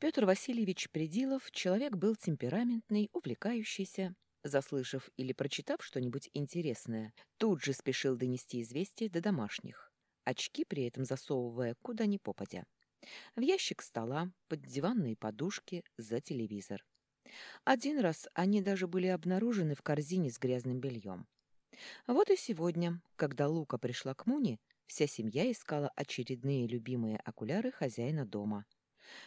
Петр Васильевич Придилов человек был темпераментный, увлекающийся. Заслышав или прочитав что-нибудь интересное, тут же спешил донести известие до домашних, очки при этом засовывая куда ни попадя. В ящик стола, под диванные подушки, за телевизор. Один раз они даже были обнаружены в корзине с грязным бельем. Вот и сегодня, когда Лука пришла к Муне, вся семья искала очередные любимые окуляры хозяина дома —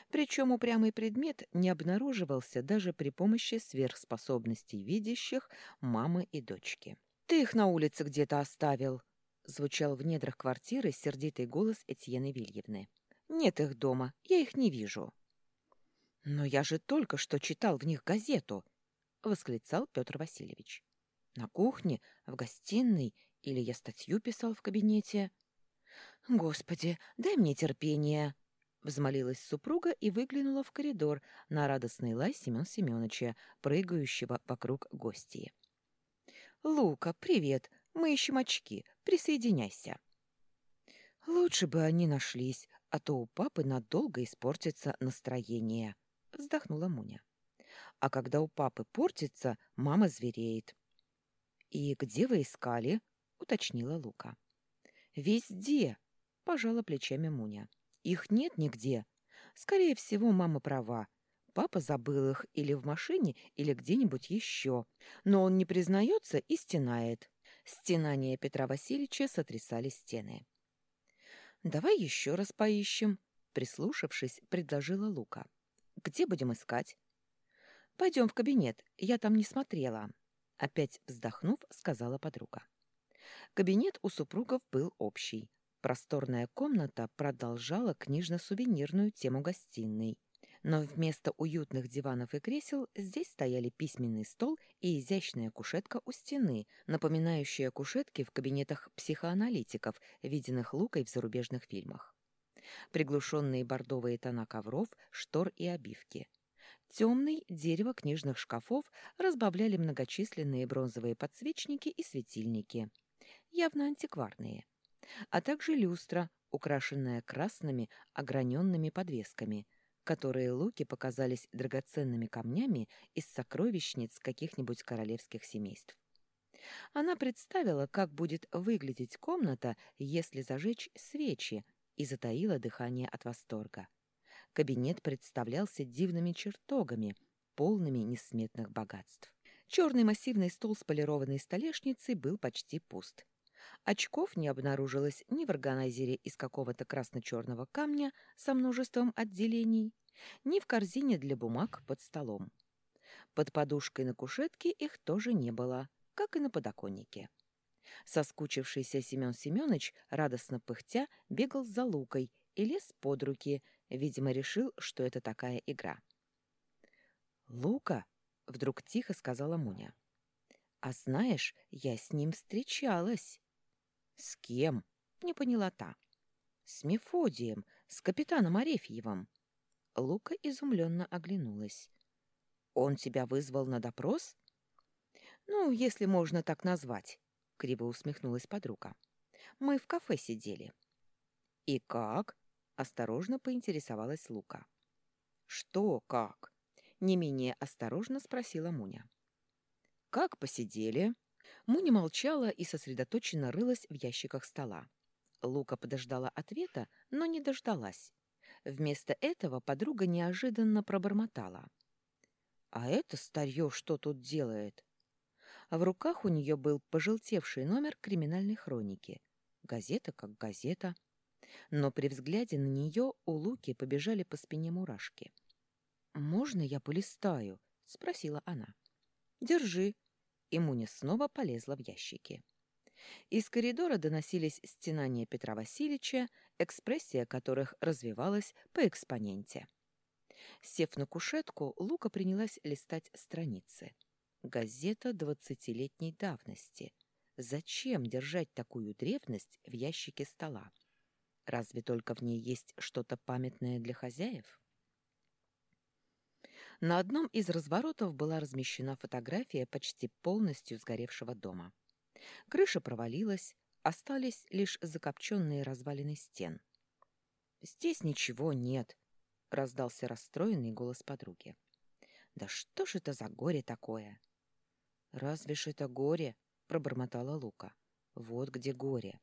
причем упрямый предмет не обнаруживался даже при помощи сверхспособностей видящих мамы и дочки. «Ты их на улице где-то оставил!» — звучал в недрах квартиры сердитый голос Этьены Вильевны. «Нет их дома, я их не вижу». «Но я же только что читал в них газету!» — восклицал Петр Васильевич. «На кухне, в гостиной или я статью писал в кабинете?» «Господи, дай мне терпение!» Взмолилась супруга и выглянула в коридор на радостный лай Семен Семеновича, прыгающего вокруг гостей. «Лука, привет! Мы ищем очки. Присоединяйся!» «Лучше бы они нашлись, а то у папы надолго испортится настроение», — вздохнула Муня. «А когда у папы портится, мама звереет». «И где вы искали?» — уточнила Лука. «Везде!» — пожала плечами Муня. Их нет нигде. Скорее всего, мама права. Папа забыл их или в машине, или где-нибудь еще. Но он не признается и стенает. Стенания Петра Васильевича сотрясали стены. «Давай еще раз поищем», — прислушавшись, предложила Лука. «Где будем искать?» «Пойдем в кабинет, я там не смотрела», — опять вздохнув, сказала подруга. Кабинет у супругов был общий. Просторная комната продолжала книжно-сувенирную тему гостиной. Но вместо уютных диванов и кресел здесь стояли письменный стол и изящная кушетка у стены, напоминающая кушетки в кабинетах психоаналитиков, виденных Лукой в зарубежных фильмах. Приглушенные бордовые тона ковров, штор и обивки. Темный дерево книжных шкафов разбавляли многочисленные бронзовые подсвечники и светильники. Явно антикварные а также люстра, украшенная красными ограненными подвесками, которые Луки показались драгоценными камнями из сокровищниц каких-нибудь королевских семейств. Она представила, как будет выглядеть комната, если зажечь свечи, и затаила дыхание от восторга. Кабинет представлялся дивными чертогами, полными несметных богатств. Черный массивный стол с полированной столешницей был почти пуст. Очков не обнаружилось ни в органайзере из какого-то красно-черного камня со множеством отделений, ни в корзине для бумаг под столом. Под подушкой на кушетке их тоже не было, как и на подоконнике. Соскучившийся Семен Семенович, радостно пыхтя, бегал за лукой и лез под руки, видимо, решил, что это такая игра. «Лука!» — вдруг тихо сказала Муня. «А знаешь, я с ним встречалась». «С кем?» — не поняла та. «С Мефодием, с капитаном Арефьевым». Лука изумленно оглянулась. «Он тебя вызвал на допрос?» «Ну, если можно так назвать», — криво усмехнулась подруга. «Мы в кафе сидели». «И как?» — осторожно поинтересовалась Лука. «Что как?» — не менее осторожно спросила Муня. «Как посидели?» Муни молчала и сосредоточенно рылась в ящиках стола. Лука подождала ответа, но не дождалась. Вместо этого подруга неожиданно пробормотала. «А это старье что тут делает?» В руках у нее был пожелтевший номер криминальной хроники. Газета как газета. Но при взгляде на нее у Луки побежали по спине мурашки. «Можно я полистаю?» — спросила она. «Держи», и Муня снова полезла в ящики. Из коридора доносились стенания Петра Васильевича, экспрессия которых развивалась по экспоненте. Сев на кушетку, Лука принялась листать страницы. Газета двадцатилетней давности. Зачем держать такую древность в ящике стола? Разве только в ней есть что-то памятное для хозяев? На одном из разворотов была размещена фотография почти полностью сгоревшего дома. Крыша провалилась, остались лишь закопченные развалины стен. «Здесь ничего нет», — раздался расстроенный голос подруги. «Да что ж это за горе такое?» «Разве ж это горе?» — пробормотала Лука. «Вот где горе».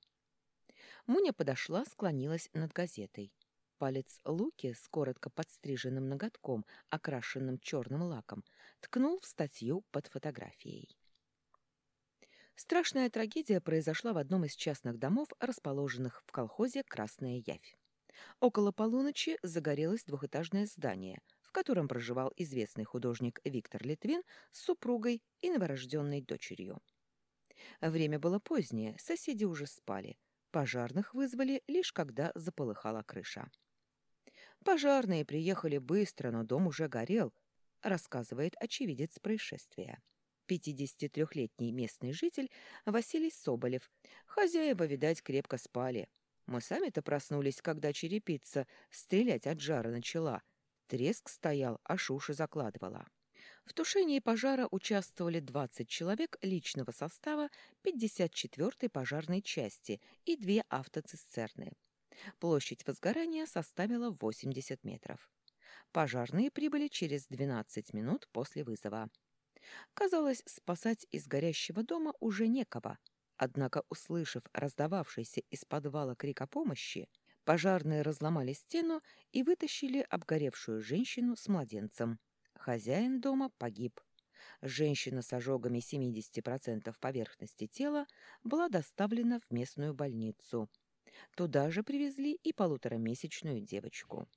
Муня подошла, склонилась над газетой. Палец Луки с коротко подстриженным ноготком, окрашенным черным лаком, ткнул в статью под фотографией. Страшная трагедия произошла в одном из частных домов, расположенных в колхозе «Красная Явь». Около полуночи загорелось двухэтажное здание, в котором проживал известный художник Виктор Литвин с супругой и новорожденной дочерью. Время было позднее, соседи уже спали. Пожарных вызвали лишь когда заполыхала крыша. Пожарные приехали быстро, но дом уже горел, рассказывает очевидец происшествия. 53-летний местный житель Василий Соболев. Хозяева, видать, крепко спали. Мы сами-то проснулись, когда черепица стрелять от жара начала. Треск стоял, а шуши закладывала. В тушении пожара участвовали 20 человек личного состава 54-й пожарной части и две автоцистерны. Площадь возгорания составила 80 метров. Пожарные прибыли через 12 минут после вызова. Казалось, спасать из горящего дома уже некого. Однако, услышав раздававшийся из подвала крик о помощи, пожарные разломали стену и вытащили обгоревшую женщину с младенцем. Хозяин дома погиб. Женщина с ожогами 70% поверхности тела была доставлена в местную больницу. Туда же привезли и полуторамесячную девочку.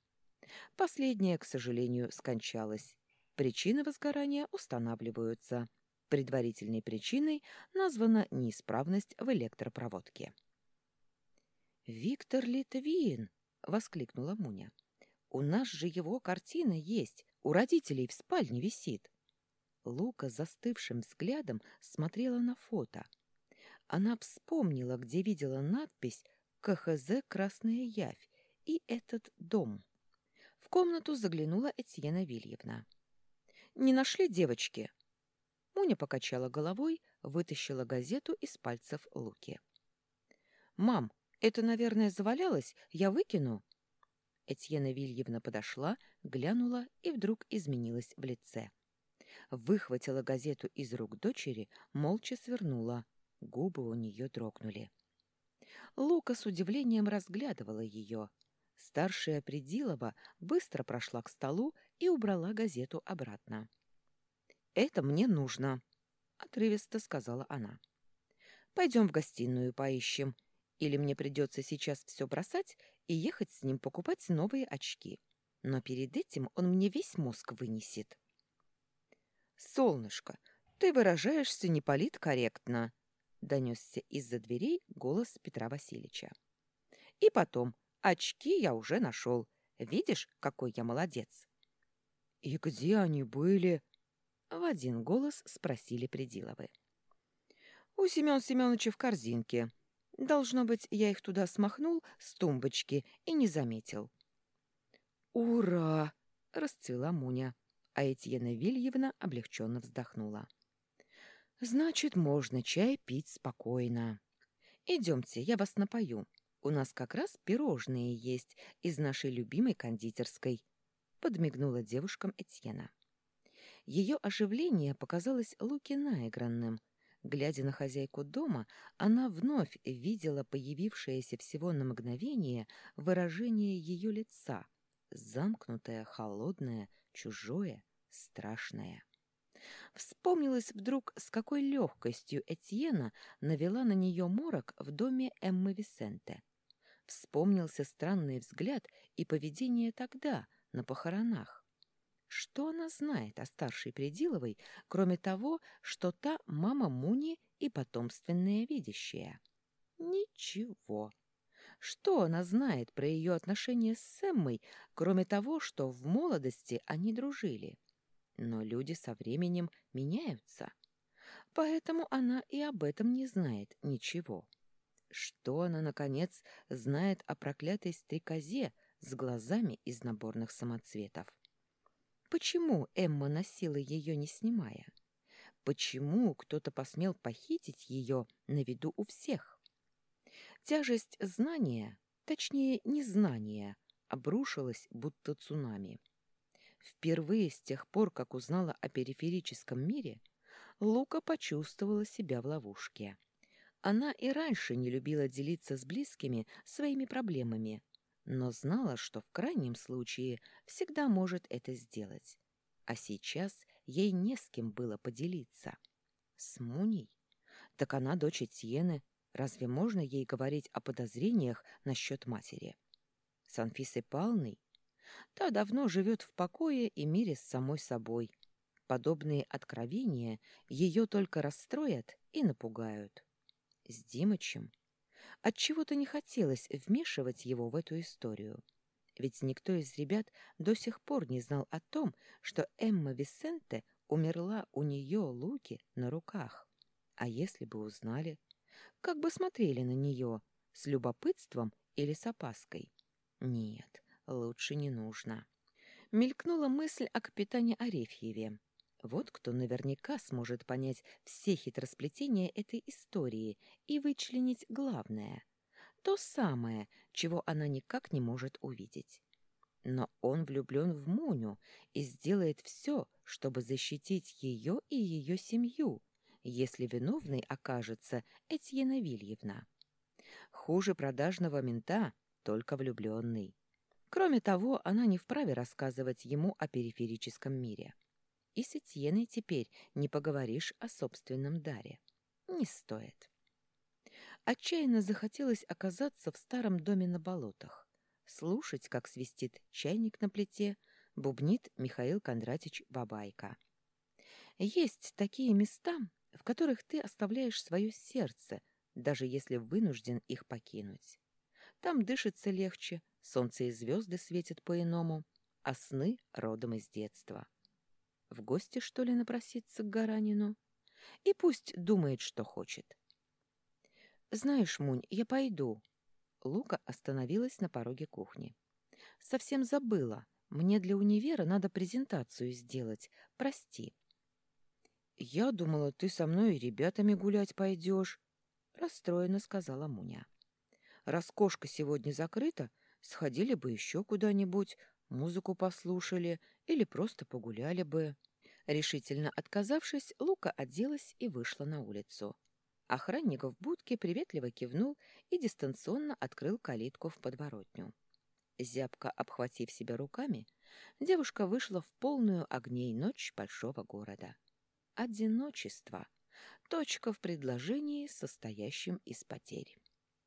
Последняя, к сожалению, скончалась. Причины возгорания устанавливаются. Предварительной причиной названа неисправность в электропроводке. «Виктор Литвин!» — воскликнула Муня. «У нас же его картина есть, у родителей в спальне висит». Лука застывшим взглядом смотрела на фото. Она вспомнила, где видела надпись «КХЗ Красная Явь» и этот дом. В комнату заглянула Этьена Вильевна. Не нашли девочки?» Муня покачала головой, вытащила газету из пальцев Луки. «Мам, это, наверное, завалялось? Я выкину?» Этьена Вильевна подошла, глянула и вдруг изменилась в лице. Выхватила газету из рук дочери, молча свернула. Губы у нее дрогнули. Лука с удивлением разглядывала ее. Старшая Придилова быстро прошла к столу и убрала газету обратно. «Это мне нужно», — отрывисто сказала она. «Пойдем в гостиную поищем, или мне придется сейчас все бросать и ехать с ним покупать новые очки. Но перед этим он мне весь мозг вынесет». «Солнышко, ты выражаешься неполиткорректно», — донесся из-за дверей голос Петра Васильевича. «И потом, очки я уже нашел. Видишь, какой я молодец?» «И где они были?» — в один голос спросили Придиловы. «У Семен Семеновича в корзинке. Должно быть, я их туда смахнул с тумбочки и не заметил». «Ура!» — расцвела Муня, а Этьена Вильевна облегченно вздохнула. «Значит, можно чай пить спокойно. Идемте, я вас напою. У нас как раз пирожные есть из нашей любимой кондитерской подмигнула девушкам Этьена. Ее оживление показалось Луке наигранным. Глядя на хозяйку дома, она вновь видела появившееся всего на мгновение выражение ее лица, замкнутое, холодное, чужое, страшное. Вспомнилось вдруг, с какой легкостью Этьена навела на нее морок в доме Эммы Висенте. Вспомнился странный взгляд и поведение тогда, на похоронах. Что она знает о старшей Предиловой, кроме того, что та мама Муни и потомственная видящая? Ничего. Что она знает про ее отношения с Эммой, кроме того, что в молодости они дружили? Но люди со временем меняются. Поэтому она и об этом не знает ничего. Что она, наконец, знает о проклятой стрекозе, с глазами из наборных самоцветов. Почему Эмма носила ее, не снимая? Почему кто-то посмел похитить ее на виду у всех? Тяжесть знания, точнее, незнания, обрушилось, будто цунами. Впервые с тех пор, как узнала о периферическом мире, Лука почувствовала себя в ловушке. Она и раньше не любила делиться с близкими своими проблемами, но знала, что в крайнем случае всегда может это сделать. А сейчас ей не с кем было поделиться. С Муней? Так она дочь Этьены. Разве можно ей говорить о подозрениях насчет матери? С Анфисой Палной? Та давно живет в покое и мире с самой собой. Подобные откровения ее только расстроят и напугают. С Димычем? Отчего-то не хотелось вмешивать его в эту историю. Ведь никто из ребят до сих пор не знал о том, что Эмма Висенте умерла у нее, Луки, на руках. А если бы узнали, как бы смотрели на нее, с любопытством или с опаской? Нет, лучше не нужно. Мелькнула мысль о капитане Арефьеве. Вот кто наверняка сможет понять все хитросплетения этой истории и вычленить главное. То самое, чего она никак не может увидеть. Но он влюблен в Муню и сделает все, чтобы защитить ее и ее семью, если виновной окажется Этьена Вильевна. Хуже продажного мента только влюбленный. Кроме того, она не вправе рассказывать ему о периферическом мире. И с Этьеной теперь не поговоришь о собственном даре. Не стоит. Отчаянно захотелось оказаться в старом доме на болотах, слушать, как свистит чайник на плите, бубнит Михаил Кондратич Бабайка. Есть такие места, в которых ты оставляешь свое сердце, даже если вынужден их покинуть. Там дышится легче, солнце и звезды светят по-иному, а сны родом из детства. В гости, что ли, напроситься к Гаранину? И пусть думает, что хочет. «Знаешь, Мунь, я пойду». Лука остановилась на пороге кухни. «Совсем забыла. Мне для универа надо презентацию сделать. Прости». «Я думала, ты со мной и ребятами гулять пойдешь», — расстроенно сказала Муня. «Раскошка сегодня закрыта, сходили бы еще куда-нибудь, музыку послушали или просто погуляли бы. Решительно отказавшись, Лука оделась и вышла на улицу. Охранник в будке приветливо кивнул и дистанционно открыл калитку в подворотню. Зябко обхватив себя руками, девушка вышла в полную огней ночь большого города. Одиночество — точка в предложении, состоящем из потерь.